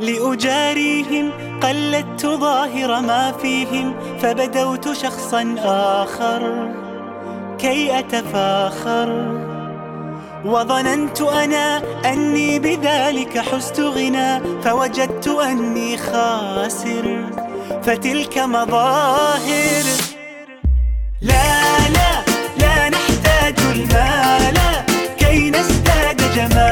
لأجاريهم قلدت ظاهر ما فيهم فبدوت شخصا آخر كي أتفاخر. وظننت أنا أني بذلك حزت غنى فوجدت أني خاسر. فتلك مظاهر. لا لا لا نحتاج المال. كي نزداد جمالا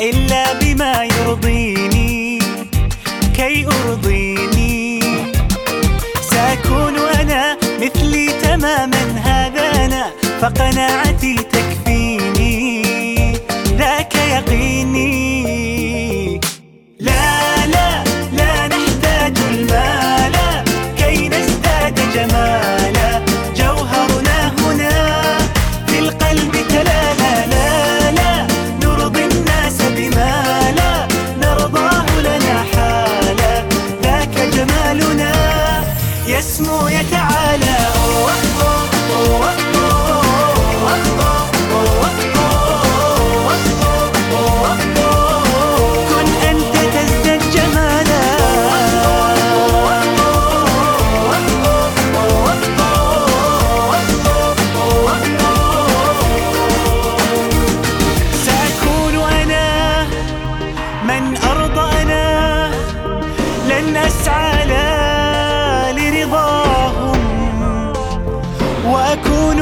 إلا بما يرضيني. كي أرضيني. سأكون أنا مثلي تماما. هذا أنا فقناعتي تكفيني. ذاك يقيني. يسمو يتعالى.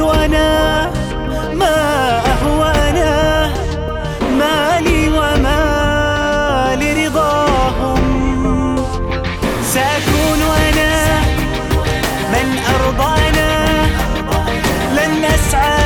وأنا ما اهوى أنا مالي وما لرضاهم. سأكون أنا من أرضانا. لن أسعى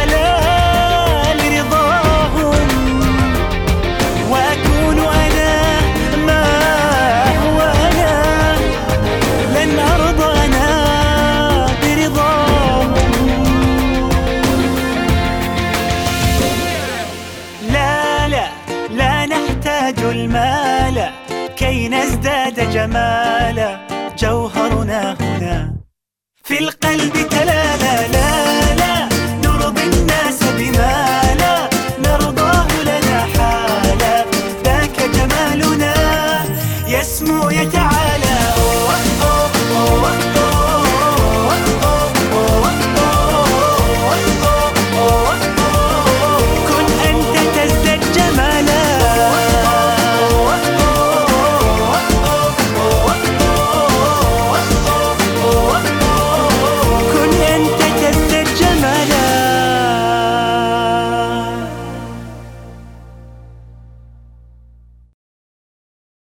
كي نزداد جمالا جوهرنا هنا في القلب تلالا لا لا نرضي الناس بما لا نرضاه لنا حالا ذاك جمالنا. يسمو يتعالى